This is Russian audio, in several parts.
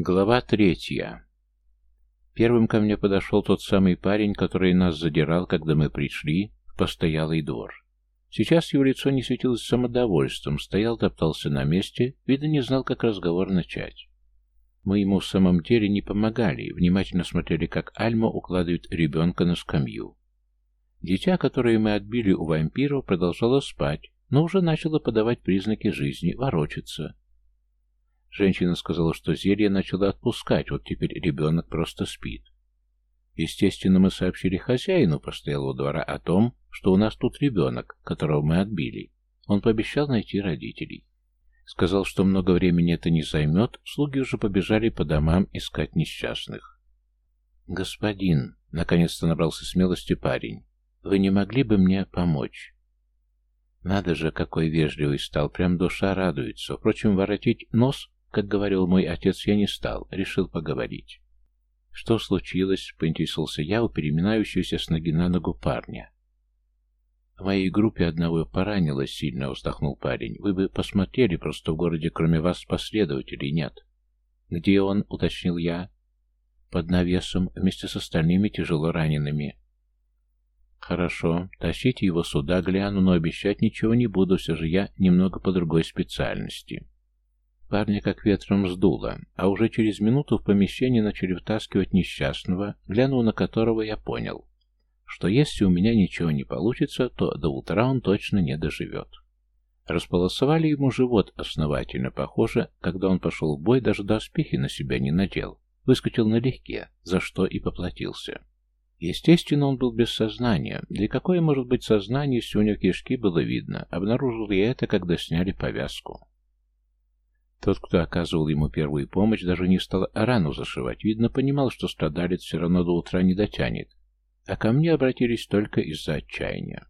Глава третья. Первым ко мне подошел тот самый парень, который нас задирал, когда мы пришли в постоялый двор. Сейчас его лицо не светилось самодовольством, стоял, топтался на месте, видно, не знал, как разговор начать. Мы ему в самом деле не помогали, внимательно смотрели, как Альма укладывает ребенка на скамью. Дитя, которое мы отбили у вампиров, продолжало спать, но уже начало подавать признаки жизни, ворочаться. Женщина сказала, что зелье начало отпускать, вот теперь ребенок просто спит. Естественно, мы сообщили хозяину постоялого двора о том, что у нас тут ребенок, которого мы отбили. Он пообещал найти родителей. Сказал, что много времени это не займет, слуги уже побежали по домам искать несчастных. «Господин», — наконец-то набрался смелости парень, — «вы не могли бы мне помочь?» Надо же, какой вежливый стал, прям душа радуется. Впрочем, воротить нос как говорил мой отец, я не стал, решил поговорить. «Что случилось?» — поинтересовался я у переминающегося с ноги на ногу парня. «В моей группе одного поранилось сильно», — вздохнул парень. «Вы бы посмотрели, просто в городе кроме вас последователей нет». «Где он?» — уточнил я. «Под навесом, вместе с остальными тяжело ранеными». «Хорошо, тащите его сюда, гляну, но обещать ничего не буду, все же я немного по другой специальности». Парня как ветром сдуло, а уже через минуту в помещении начали втаскивать несчастного, глянув на которого я понял, что если у меня ничего не получится, то до утра он точно не доживет. Располосовали ему живот основательно, похоже, когда он пошел в бой, даже доспехи на себя не надел, выскочил налегке, за что и поплатился. Естественно, он был без сознания. Для какое может быть сознание, если у него кишки было видно? Обнаружил я это, когда сняли повязку. Тот, кто оказывал ему первую помощь, даже не стал рану зашивать. Видно, понимал, что страдалец все равно до утра не дотянет. А ко мне обратились только из-за отчаяния.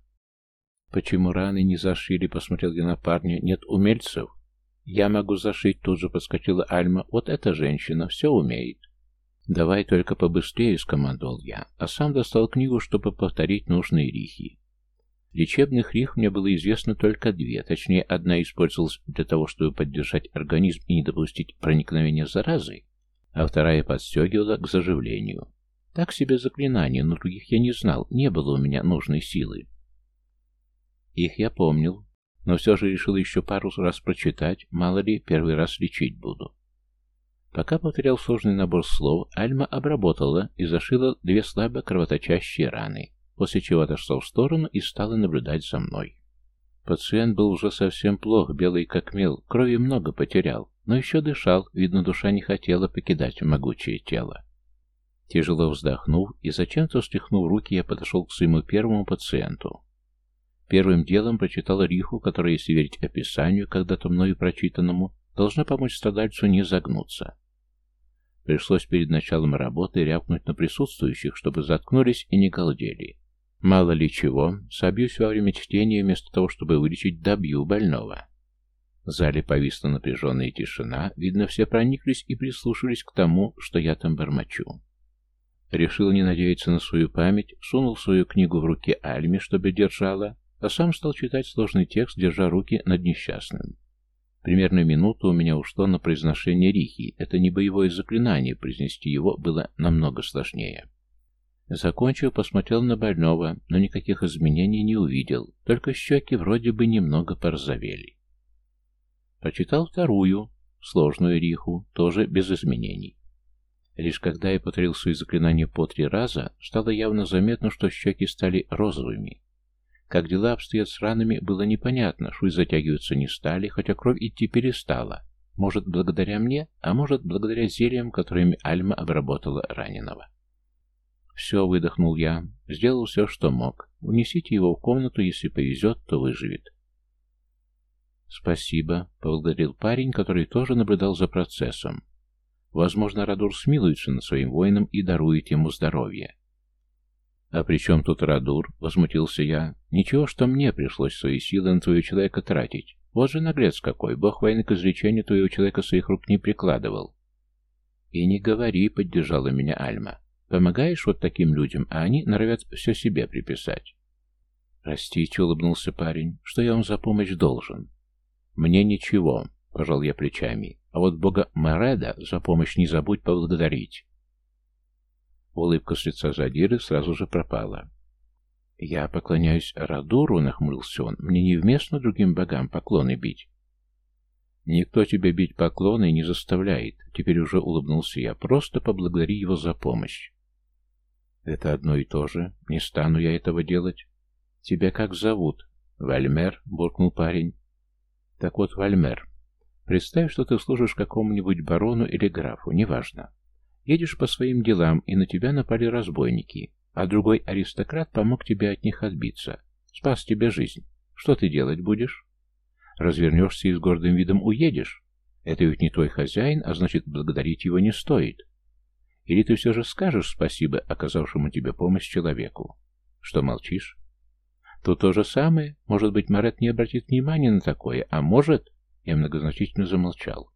«Почему раны не зашили?» — посмотрел я на парня. «Нет умельцев?» «Я могу зашить», — тут же подскочила Альма. «Вот эта женщина все умеет». «Давай только побыстрее», — скомандовал я, а сам достал книгу, чтобы повторить нужные рихи. Лечебных рих мне было известно только две, точнее, одна использовалась для того, чтобы поддержать организм и не допустить проникновения заразы, а вторая подстегивала к заживлению. Так себе заклинание, но других я не знал, не было у меня нужной силы. Их я помнил, но все же решил еще пару раз прочитать, мало ли, первый раз лечить буду. Пока повторял сложный набор слов, Альма обработала и зашила две слабо кровоточащие раны после чего отошла в сторону и стала наблюдать за мной. Пациент был уже совсем плох, белый как мел, крови много потерял, но еще дышал, видно, душа не хотела покидать могучее тело. Тяжело вздохнув и зачем-то встряхнув руки, я подошел к своему первому пациенту. Первым делом прочитал риху, которая, если верить описанию, когда-то мною прочитанному, должна помочь страдальцу не загнуться. Пришлось перед началом работы рявкнуть на присутствующих, чтобы заткнулись и не галдели. Мало ли чего, собьюсь во время чтения, вместо того, чтобы вылечить, добью больного. В зале повисла напряженная тишина, видно, все прониклись и прислушались к тому, что я там бормочу. Решил не надеяться на свою память, сунул свою книгу в руки Альме, чтобы держала, а сам стал читать сложный текст, держа руки над несчастным. Примерно минуту у меня ушло на произношение рихи. Это не боевое заклинание, произнести его было намного сложнее. Закончив, посмотрел на больного, но никаких изменений не увидел, только щеки вроде бы немного порозовели. Прочитал вторую, сложную риху, тоже без изменений. Лишь когда я повторил свои заклинания по три раза, стало явно заметно, что щеки стали розовыми. Как дела обстоят с ранами, было непонятно, швы затягиваться не стали, хотя кровь идти перестала. Может, благодаря мне, а может, благодаря зельям, которыми Альма обработала раненого. «Все», — выдохнул я. «Сделал все, что мог. Унесите его в комнату, если повезет, то выживет». «Спасибо», — поблагодарил парень, который тоже наблюдал за процессом. Возможно, Радур смилуется над своим воином и дарует ему здоровье. «А при чем тут Радур?» — возмутился я. «Ничего, что мне пришлось свои силы на твоего человека тратить. Вот же наглец какой, бог войны к изречению твоего человека своих рук не прикладывал». «И не говори», — поддержала меня Альма. Помогаешь вот таким людям, а они норовят все себе приписать. «Простите», — улыбнулся парень, — «что я вам за помощь должен?» «Мне ничего», — пожал я плечами. А вот бога Мареда за помощь не забудь поблагодарить. Улыбка с лица Задиры сразу же пропала. «Я поклоняюсь Радуру», — нахмурился он. «Мне невместно другим богам поклоны бить». «Никто тебя бить поклоны не заставляет», — теперь уже улыбнулся я. «Просто поблагодари его за помощь». «Это одно и то же. Не стану я этого делать». «Тебя как зовут?» «Вальмер», — буркнул парень. «Так вот, Вальмер, представь, что ты служишь какому-нибудь барону или графу, неважно. Едешь по своим делам, и на тебя напали разбойники, а другой аристократ помог тебе от них отбиться, спас тебе жизнь. Что ты делать будешь?» Развернешься и с гордым видом уедешь. Это ведь не твой хозяин, а значит, благодарить его не стоит. Или ты все же скажешь спасибо оказавшему тебе помощь человеку? Что молчишь? Тут то же самое. Может быть, Марет не обратит внимания на такое, а может... Я многозначительно замолчал.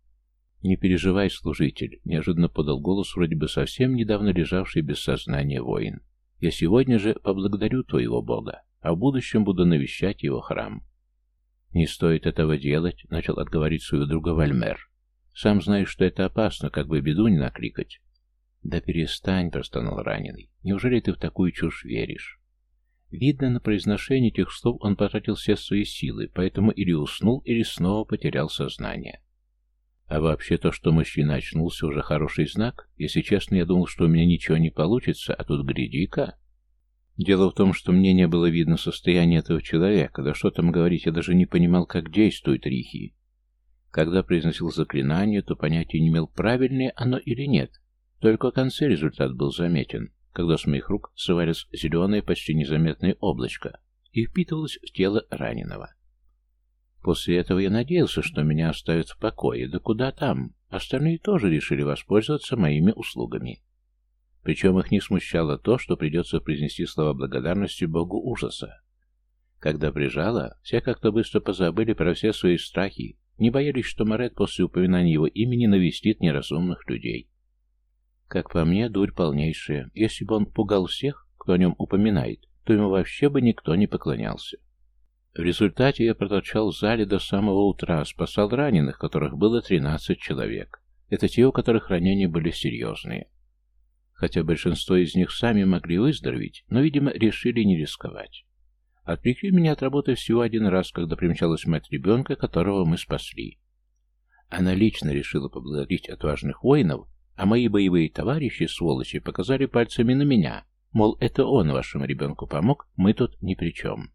«Не переживай, служитель», — неожиданно подал голос вроде бы совсем недавно лежавший без сознания воин. «Я сегодня же поблагодарю твоего бога, а в будущем буду навещать его храм». «Не стоит этого делать», — начал отговорить своего друга Вальмер. «Сам знаешь, что это опасно, как бы беду не накликать». «Да перестань», — простонал раненый. «Неужели ты в такую чушь веришь?» Видно, на произношение этих слов он потратил все свои силы, поэтому или уснул, или снова потерял сознание. А вообще то, что мужчина очнулся, уже хороший знак. Если честно, я думал, что у меня ничего не получится, а тут гляди-ка. Дело в том, что мне не было видно состояние этого человека, да что там говорить, я даже не понимал, как действует Рихи. Когда произносил заклинание, то понятия не имел, правильное оно или нет. Только в конце результат был заметен, когда с моих рук срывались зеленое, почти незаметное облачко и впитывалось в тело раненого. После этого я надеялся, что меня оставят в покое, да куда там. Остальные тоже решили воспользоваться моими услугами. Причем их не смущало то, что придется произнести слова благодарности богу ужаса. Когда прижало, все как-то быстро позабыли про все свои страхи, не боялись, что Морет после упоминания его имени навестит неразумных людей. Как по мне, дурь полнейшая. Если бы он пугал всех, кто о нем упоминает, то ему вообще бы никто не поклонялся. В результате я проторчал в зале до самого утра, спасал раненых, которых было 13 человек. Это те, у которых ранения были серьезные хотя большинство из них сами могли выздороветь, но, видимо, решили не рисковать. Отвлекли меня от работы всего один раз, когда примчалась мать ребенка, которого мы спасли. Она лично решила поблагодарить отважных воинов, а мои боевые товарищи, сволочи, показали пальцами на меня, мол, это он вашему ребенку помог, мы тут ни при чем.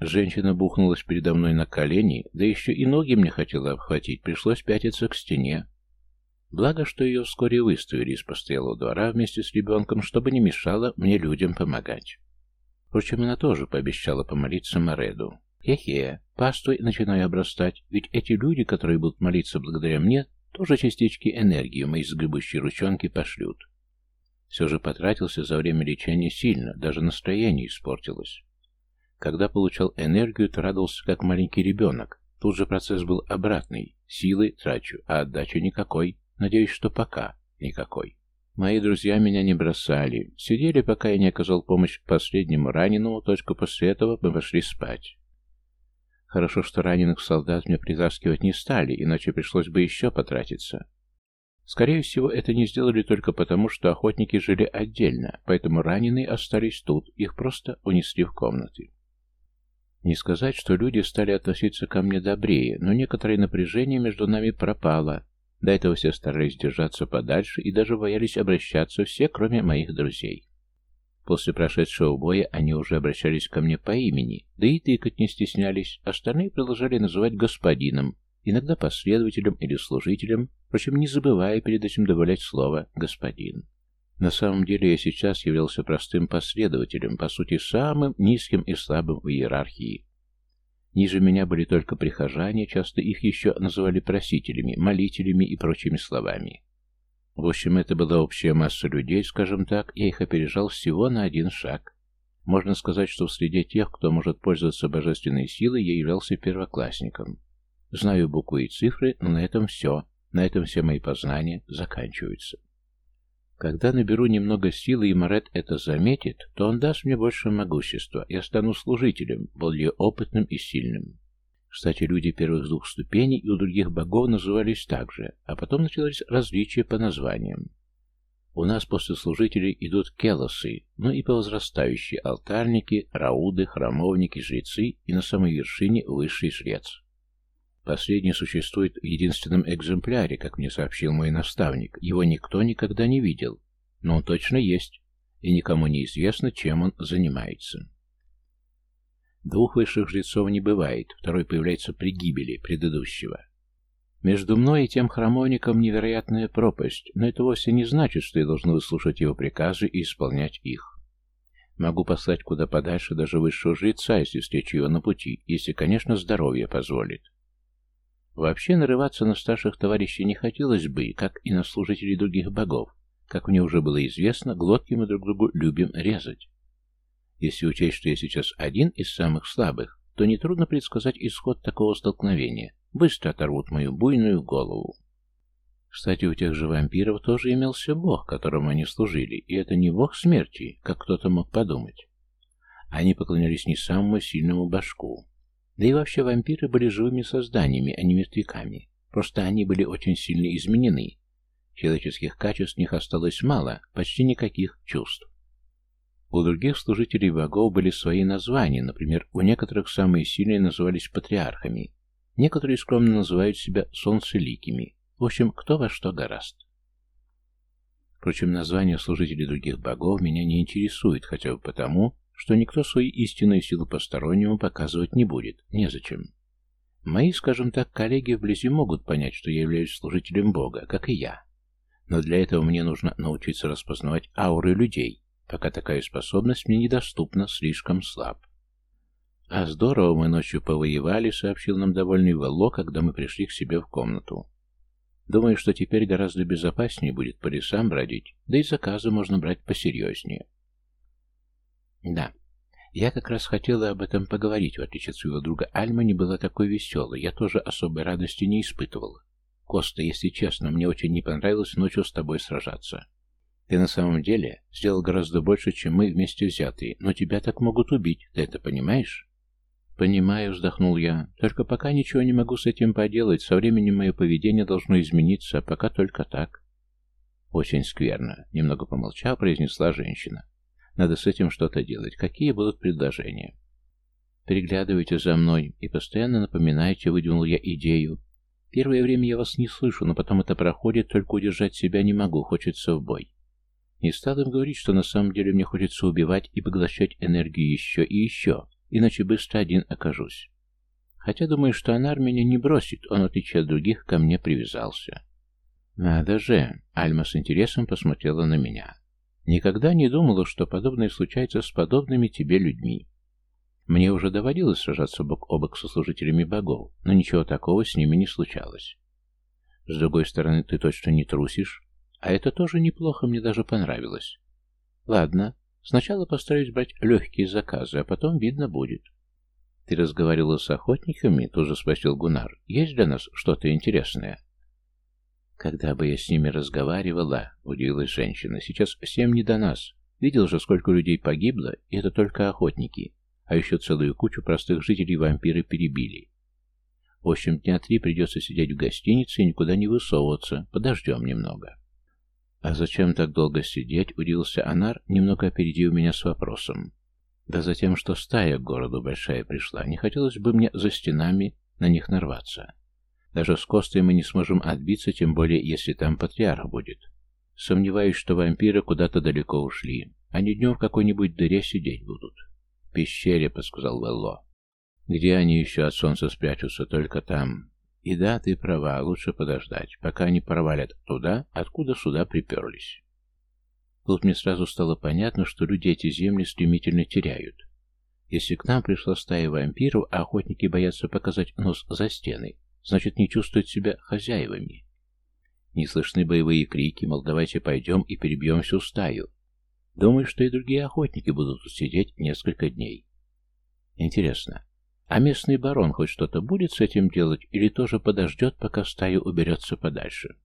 Женщина бухнулась передо мной на колени, да еще и ноги мне хотела обхватить, пришлось пятиться к стене. Благо, что ее вскоре выставили из постоялого двора вместе с ребенком, чтобы не мешало мне людям помогать. Впрочем, она тоже пообещала помолиться Мореду. Хе-хе, пастой начинаю обрастать, ведь эти люди, которые будут молиться благодаря мне, тоже частички энергии моей сгребущей ручонки пошлют. Все же потратился за время лечения сильно, даже настроение испортилось. Когда получал энергию, то радовался как маленький ребенок. Тут же процесс был обратный. Силы трачу, а отдачи никакой. Надеюсь, что пока никакой. Мои друзья меня не бросали. Сидели, пока я не оказал помощь последнему раненому, только после этого мы пошли спать. Хорошо, что раненых солдат мне притаскивать не стали, иначе пришлось бы еще потратиться. Скорее всего, это не сделали только потому, что охотники жили отдельно, поэтому раненые остались тут, их просто унесли в комнаты. Не сказать, что люди стали относиться ко мне добрее, но некоторое напряжение между нами пропало, до этого все старались держаться подальше и даже боялись обращаться все, кроме моих друзей. После прошедшего боя они уже обращались ко мне по имени, да и тыкать не стеснялись, остальные продолжали называть господином, иногда последователем или служителем, впрочем, не забывая перед этим добавлять слово «господин». На самом деле я сейчас являлся простым последователем, по сути, самым низким и слабым в иерархии. Ниже меня были только прихожане, часто их еще называли просителями, молителями и прочими словами. В общем, это была общая масса людей, скажем так, я их опережал всего на один шаг. Можно сказать, что в среде тех, кто может пользоваться божественной силой, я являлся первоклассником. Знаю буквы и цифры, но на этом все, на этом все мои познания заканчиваются. Когда наберу немного силы и Морет это заметит, то он даст мне больше могущества, я стану служителем, более опытным и сильным. Кстати, люди первых двух ступеней и у других богов назывались так же, а потом началось различие по названиям. У нас после служителей идут келосы, ну и по возрастающей алтарники, рауды, храмовники, жрецы и на самой вершине высший жрец. Последний существует в единственном экземпляре, как мне сообщил мой наставник. Его никто никогда не видел, но он точно есть, и никому не известно, чем он занимается. Двух высших жрецов не бывает, второй появляется при гибели предыдущего. Между мной и тем храмовником невероятная пропасть, но это вовсе не значит, что я должен выслушать его приказы и исполнять их. Могу послать куда подальше даже высшего жреца, если встречу его на пути, если, конечно, здоровье позволит. Вообще нарываться на старших товарищей не хотелось бы, как и на служителей других богов. Как мне уже было известно, глотки мы друг другу любим резать. Если учесть, что я сейчас один из самых слабых, то нетрудно предсказать исход такого столкновения. Быстро оторвут мою буйную голову. Кстати, у тех же вампиров тоже имелся бог, которому они служили, и это не бог смерти, как кто-то мог подумать. Они поклонялись не самому сильному башку. Да и вообще вампиры были живыми созданиями, а не мертвяками. Просто они были очень сильно изменены. Человеческих качеств в них осталось мало, почти никаких чувств. У других служителей богов были свои названия, например, у некоторых самые сильные назывались патриархами, некоторые скромно называют себя солнцеликими. В общем, кто во что гораст. Впрочем, названия служителей других богов меня не интересует, хотя бы потому, что никто свои истинные силы постороннему показывать не будет, незачем. Мои, скажем так, коллеги вблизи могут понять, что я являюсь служителем Бога, как и я. Но для этого мне нужно научиться распознавать ауры людей, Пока такая способность мне недоступна, слишком слаб. «А здорово мы ночью повоевали», — сообщил нам довольный Велло, когда мы пришли к себе в комнату. «Думаю, что теперь гораздо безопаснее будет по лесам бродить, да и заказы можно брать посерьезнее». «Да, я как раз хотела об этом поговорить, в отличие от своего друга Альма не была такой веселой, я тоже особой радости не испытывала. Коста, если честно, мне очень не понравилось ночью с тобой сражаться». Ты на самом деле сделал гораздо больше, чем мы вместе взятые, но тебя так могут убить, ты это понимаешь? Понимаю, вздохнул я. Только пока ничего не могу с этим поделать, со временем мое поведение должно измениться, а пока только так. Очень скверно, немного помолчав, произнесла женщина. Надо с этим что-то делать. Какие будут предложения? Переглядывайте за мной и постоянно напоминайте, выдвинул я идею. Первое время я вас не слышу, но потом это проходит, только удержать себя не могу, хочется в бой. Не стал им говорить, что на самом деле мне хочется убивать и поглощать энергию еще и еще, иначе быстро один окажусь. Хотя думаю, что Анар меня не бросит, он, в отличие от других, ко мне привязался. Надо же, Альма с интересом посмотрела на меня. Никогда не думала, что подобное случается с подобными тебе людьми. Мне уже доводилось сражаться бок о бок со служителями богов, но ничего такого с ними не случалось. С другой стороны, ты точно не трусишь, а это тоже неплохо, мне даже понравилось. Ладно, сначала постараюсь брать легкие заказы, а потом видно будет. Ты разговаривала с охотниками? Тоже спросил Гунар. Есть для нас что-то интересное? Когда бы я с ними разговаривала, удивилась женщина. Сейчас всем не до нас. Видел же, сколько людей погибло, и это только охотники. А еще целую кучу простых жителей вампиры перебили. В общем, дня три придется сидеть в гостинице и никуда не высовываться. Подождем немного. «А зачем так долго сидеть?» — удивился Анар, немного опередив меня с вопросом. «Да за тем, что стая к городу большая пришла. Не хотелось бы мне за стенами на них нарваться. Даже с Костой мы не сможем отбиться, тем более, если там патриарх будет. Сомневаюсь, что вампиры куда-то далеко ушли. Они днем в какой-нибудь дыре сидеть будут». «В пещере», — подсказал Велло. «Где они еще от солнца спрячутся? Только там. И да, ты права, лучше подождать, пока они провалят туда, откуда сюда приперлись. Тут мне сразу стало понятно, что люди эти земли стремительно теряют. Если к нам пришла стая вампиров, а охотники боятся показать нос за стены, значит не чувствуют себя хозяевами. Не слышны боевые крики, мол, давайте пойдем и перебьем всю стаю. Думаю, что и другие охотники будут сидеть несколько дней. Интересно, а местный барон хоть что-то будет с этим делать или тоже подождет, пока стая уберется подальше?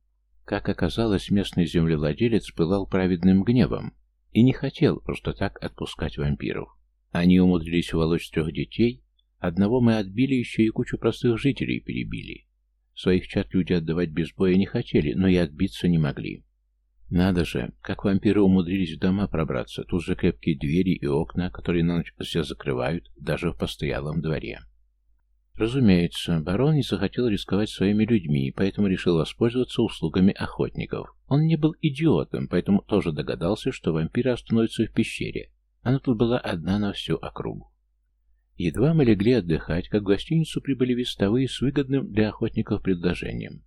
Как оказалось, местный землевладелец пылал праведным гневом и не хотел просто так отпускать вампиров. Они умудрились уволочь трех детей, Одного мы отбили, еще и кучу простых жителей перебили. Своих чат люди отдавать без боя не хотели, но и отбиться не могли. Надо же, как вампиры умудрились в дома пробраться. Тут же крепкие двери и окна, которые на ночь все закрывают, даже в постоялом дворе. Разумеется, барон не захотел рисковать своими людьми, поэтому решил воспользоваться услугами охотников. Он не был идиотом, поэтому тоже догадался, что вампиры остановятся в пещере. Она тут была одна на всю округу. Едва мы легли отдыхать, как в гостиницу прибыли вестовые с выгодным для охотников предложением.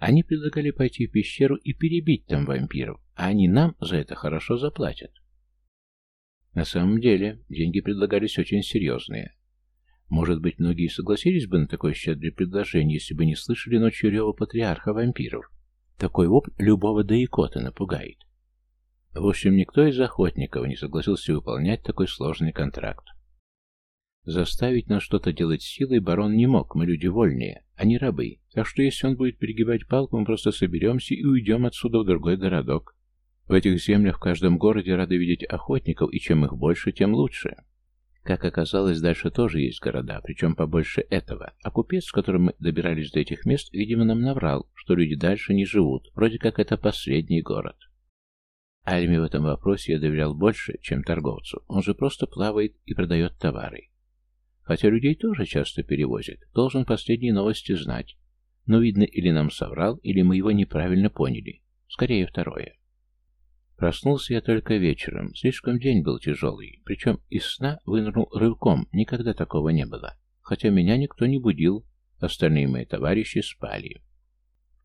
Они предлагали пойти в пещеру и перебить там вампиров, а они нам за это хорошо заплатят. На самом деле, деньги предлагались очень серьезные. Может быть, многие согласились бы на такое щедрое предложение, если бы не слышали ночью рева патриарха вампиров. Такой вопль любого даикота напугает. В общем, никто из охотников не согласился выполнять такой сложный контракт. Заставить нас что-то делать силой барон не мог, мы люди вольные, а не рабы. Так что если он будет перегибать палку, мы просто соберемся и уйдем отсюда в другой городок. В этих землях в каждом городе рады видеть охотников, и чем их больше, тем лучше. Как оказалось, дальше тоже есть города, причем побольше этого. А купец, с которым мы добирались до этих мест, видимо, нам наврал, что люди дальше не живут, вроде как это последний город. Альме в этом вопросе я доверял больше, чем торговцу. Он же просто плавает и продает товары. Хотя людей тоже часто перевозят, должен последние новости знать. Но, видно, или нам соврал, или мы его неправильно поняли. Скорее, второе. Проснулся я только вечером. Слишком день был тяжелый. Причем из сна вынырнул рывком. Никогда такого не было. Хотя меня никто не будил. Остальные мои товарищи спали.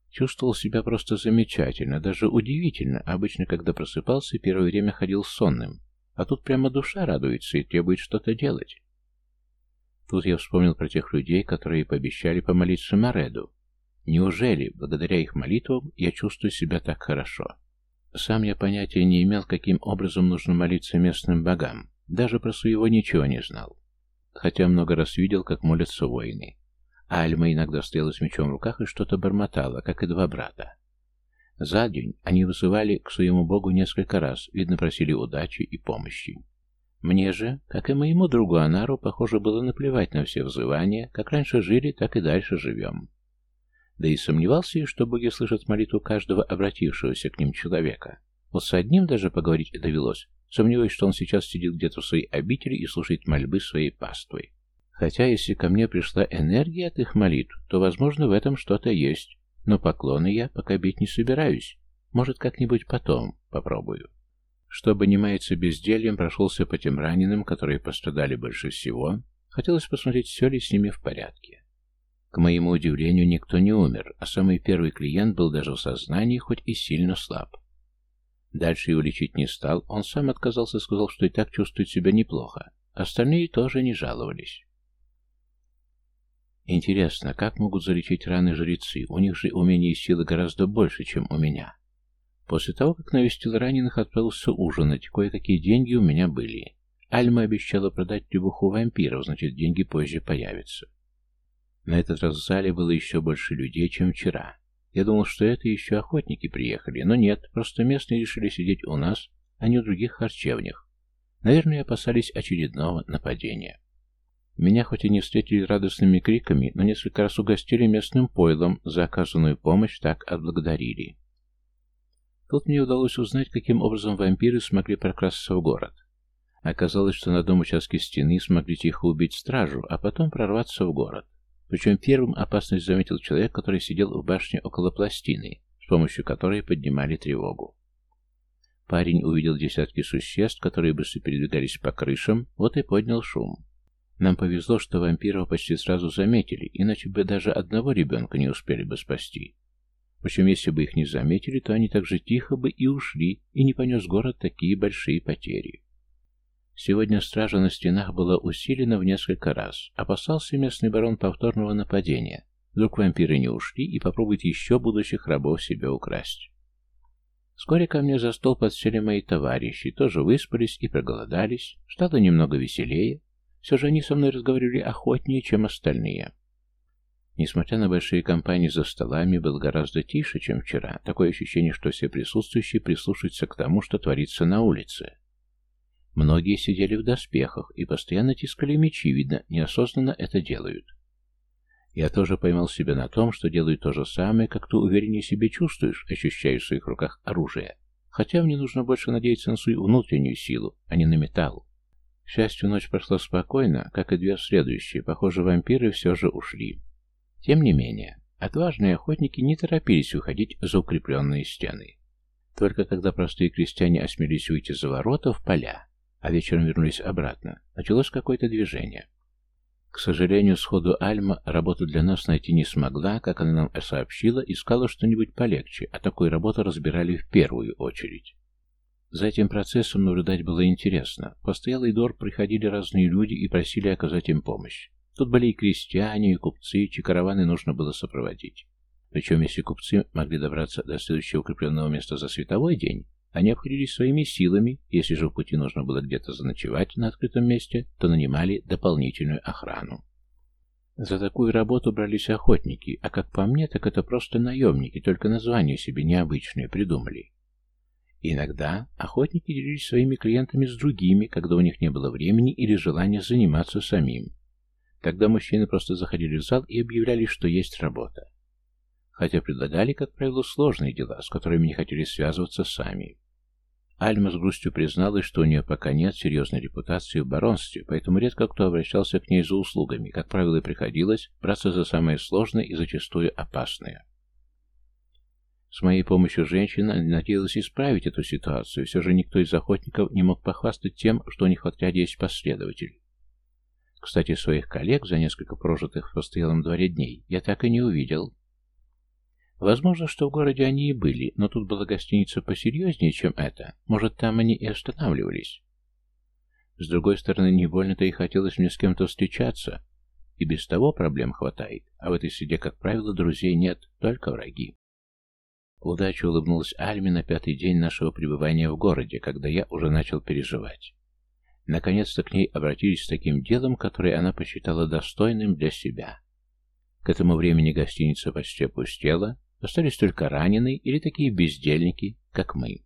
Чувствовал себя просто замечательно, даже удивительно. Обычно, когда просыпался, первое время ходил сонным. А тут прямо душа радуется и требует что-то делать. Тут я вспомнил про тех людей, которые пообещали помолиться Мореду. Неужели, благодаря их молитвам, я чувствую себя так хорошо? Сам я понятия не имел, каким образом нужно молиться местным богам. Даже про своего ничего не знал. Хотя много раз видел, как молятся воины. А Альма иногда стояла с мечом в руках и что-то бормотала, как и два брата. За день они вызывали к своему богу несколько раз, видно, просили удачи и помощи. Мне же, как и моему другу Анару, похоже, было наплевать на все взывания, как раньше жили, так и дальше живем. Да и сомневался я, что боги слышат молитву каждого обратившегося к ним человека. Вот с одним даже поговорить довелось, сомневаюсь, что он сейчас сидит где-то в своей обители и слушает мольбы своей паствы. Хотя, если ко мне пришла энергия от их молитв, то, возможно, в этом что-то есть. Но поклоны я пока бить не собираюсь. Может, как-нибудь потом попробую. Чтобы не маяться бездельем, прошелся по тем раненым, которые пострадали больше всего. Хотелось посмотреть, все ли с ними в порядке. К моему удивлению, никто не умер, а самый первый клиент был даже в сознании, хоть и сильно слаб. Дальше его лечить не стал, он сам отказался, сказал, что и так чувствует себя неплохо. Остальные тоже не жаловались. Интересно, как могут залечить раны жрецы? У них же умения и силы гораздо больше, чем у меня. После того, как навестил раненых, отправился ужинать. Кое-какие деньги у меня были. Альма обещала продать требуху вампиров, значит, деньги позже появятся. На этот раз в зале было еще больше людей, чем вчера. Я думал, что это еще охотники приехали, но нет, просто местные решили сидеть у нас, а не в других харчевнях. Наверное, опасались очередного нападения. Меня хоть и не встретили радостными криками, но несколько раз угостили местным пойлом, за оказанную помощь так отблагодарили. Тут мне удалось узнать, каким образом вампиры смогли прокрасться в город. Оказалось, что на одном участке стены смогли тихо убить стражу, а потом прорваться в город. Причем первым опасность заметил человек, который сидел в башне около пластины, с помощью которой поднимали тревогу. Парень увидел десятки существ, которые быстро передвигались по крышам, вот и поднял шум. Нам повезло, что вампиров почти сразу заметили, иначе бы даже одного ребенка не успели бы спасти. В общем, если бы их не заметили, то они так же тихо бы и ушли, и не понес город такие большие потери. Сегодня стража на стенах была усилена в несколько раз. Опасался местный барон повторного нападения. Вдруг вампиры не ушли и попробуют еще будущих рабов себе украсть. Вскоре ко мне за стол подсели мои товарищи, тоже выспались и проголодались. Стало немного веселее. Все же они со мной разговаривали охотнее, чем остальные. Несмотря на большие компании за столами, было гораздо тише, чем вчера. Такое ощущение, что все присутствующие прислушаются к тому, что творится на улице. Многие сидели в доспехах и постоянно тискали мечи, видно, неосознанно это делают. Я тоже поймал себя на том, что делаю то же самое, как ты увереннее себе чувствуешь, ощущаешь в своих руках оружие. Хотя мне нужно больше надеяться на свою внутреннюю силу, а не на металл. К счастью, ночь прошла спокойно, как и две следующие. Похоже, вампиры все же ушли. Тем не менее, отважные охотники не торопились уходить за укрепленные стены. Только когда простые крестьяне осмелились выйти за ворота в поля, а вечером вернулись обратно, началось какое-то движение. К сожалению, сходу Альма работу для нас найти не смогла, как она нам сообщила, искала что-нибудь полегче, а такую работу разбирали в первую очередь. За этим процессом наблюдать было интересно. В постоялый двор приходили разные люди и просили оказать им помощь. Тут были и крестьяне, и купцы, чьи караваны нужно было сопроводить. Причем, если купцы могли добраться до следующего укрепленного места за световой день, они обходились своими силами, если же в пути нужно было где-то заночевать на открытом месте, то нанимали дополнительную охрану. За такую работу брались охотники, а как по мне, так это просто наемники, только название себе необычное придумали. Иногда охотники делились своими клиентами с другими, когда у них не было времени или желания заниматься самим. Тогда мужчины просто заходили в зал и объявляли, что есть работа. Хотя предлагали, как правило, сложные дела, с которыми не хотели связываться сами. Альма с грустью призналась, что у нее пока нет серьезной репутации в баронстве, поэтому редко кто обращался к ней за услугами, как правило, приходилось браться за самое сложное и зачастую опасное. С моей помощью женщина надеялась исправить эту ситуацию, все же никто из охотников не мог похвастать тем, что у них в отряде есть последователь. Кстати, своих коллег за несколько прожитых в постоялом дворе дней я так и не увидел. Возможно, что в городе они и были, но тут была гостиница посерьезнее, чем это. Может, там они и останавливались. С другой стороны, не больно-то и хотелось мне с кем-то встречаться. И без того проблем хватает, а в этой среде, как правило, друзей нет, только враги. Удача улыбнулась Альме на пятый день нашего пребывания в городе, когда я уже начал переживать. Наконец-то к ней обратились с таким делом, которое она посчитала достойным для себя. К этому времени гостиница почти опустела, Остались только раненые или такие бездельники, как мы.